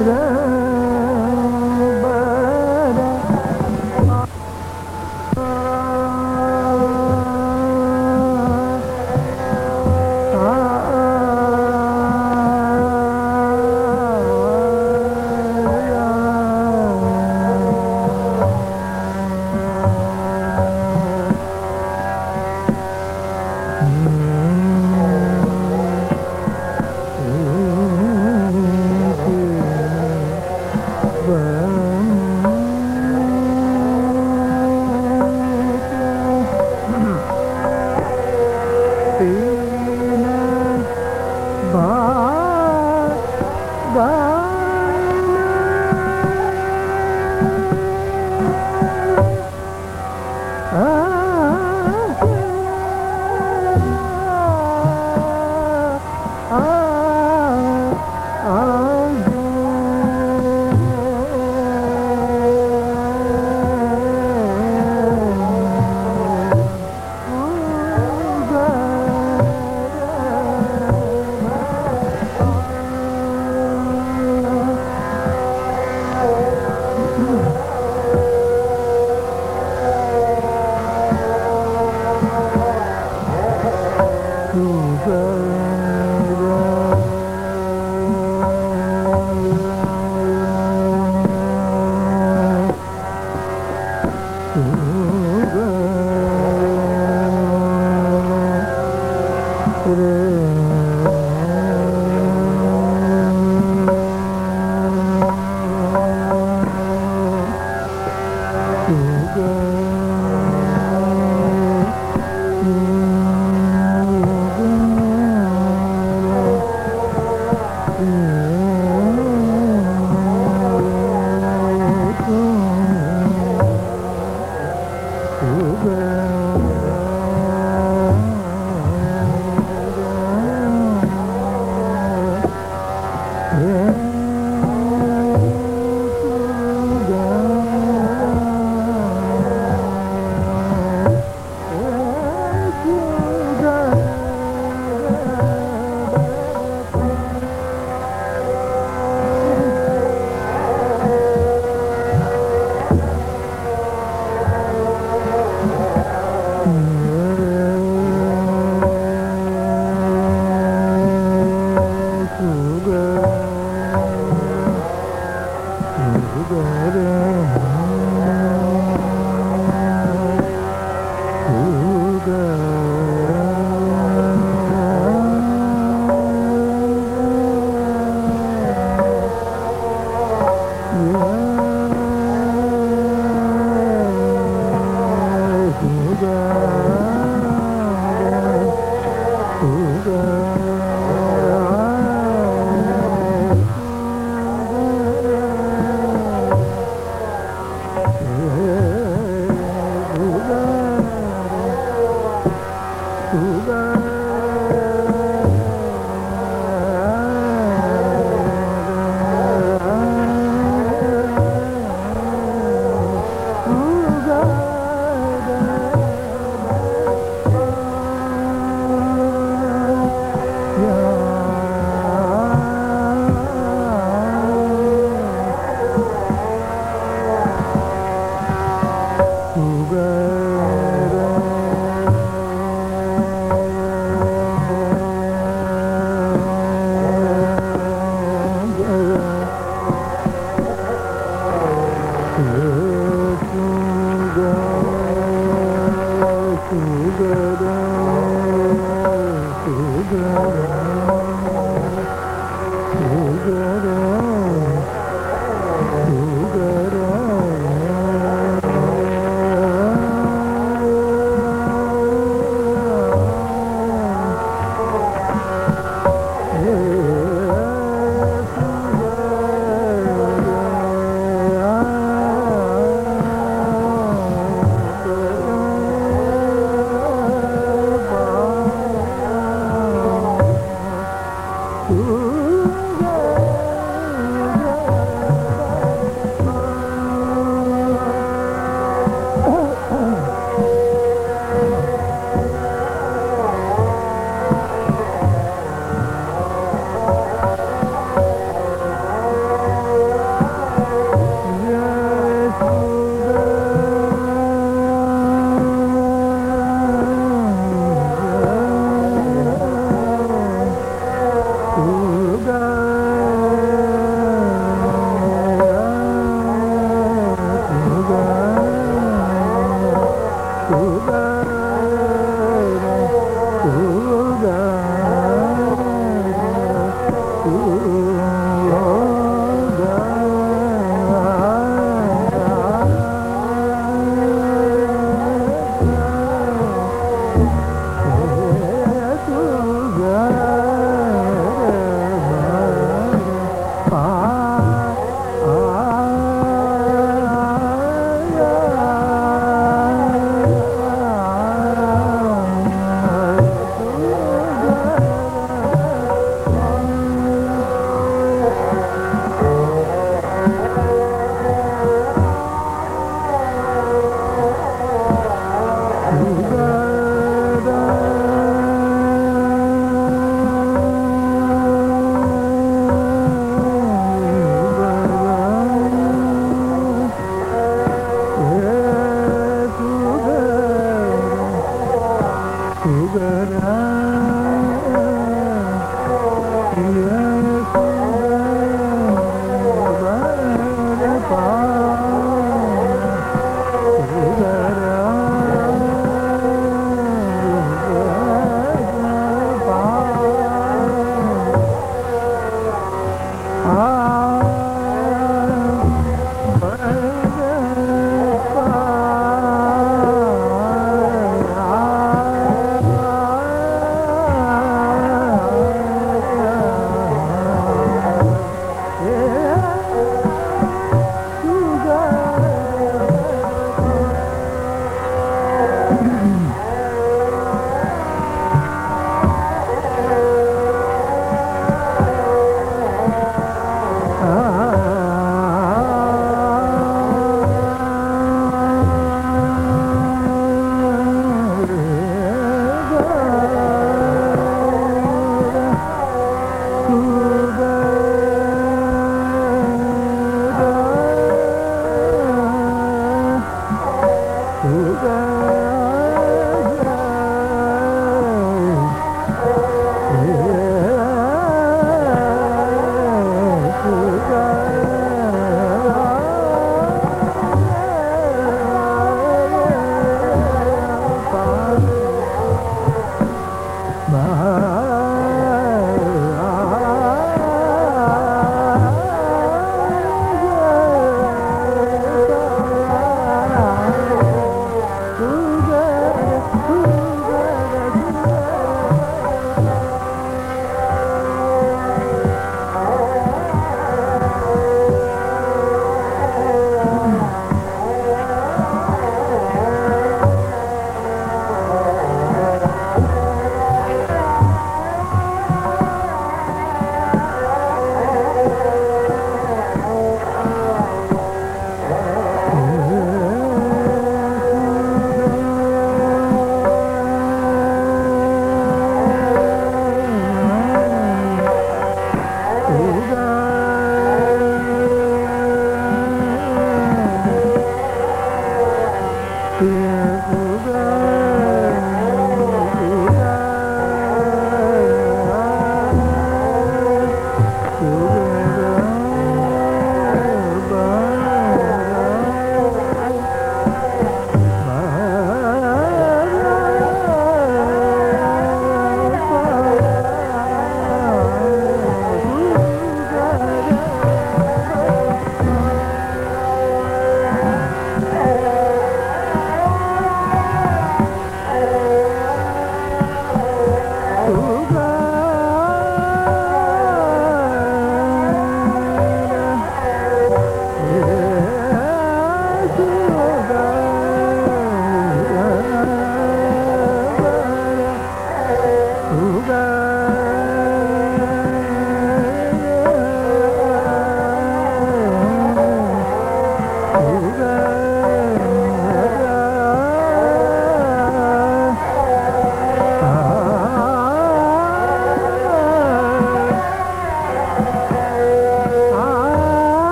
love. Ooh,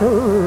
tu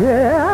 Yeah.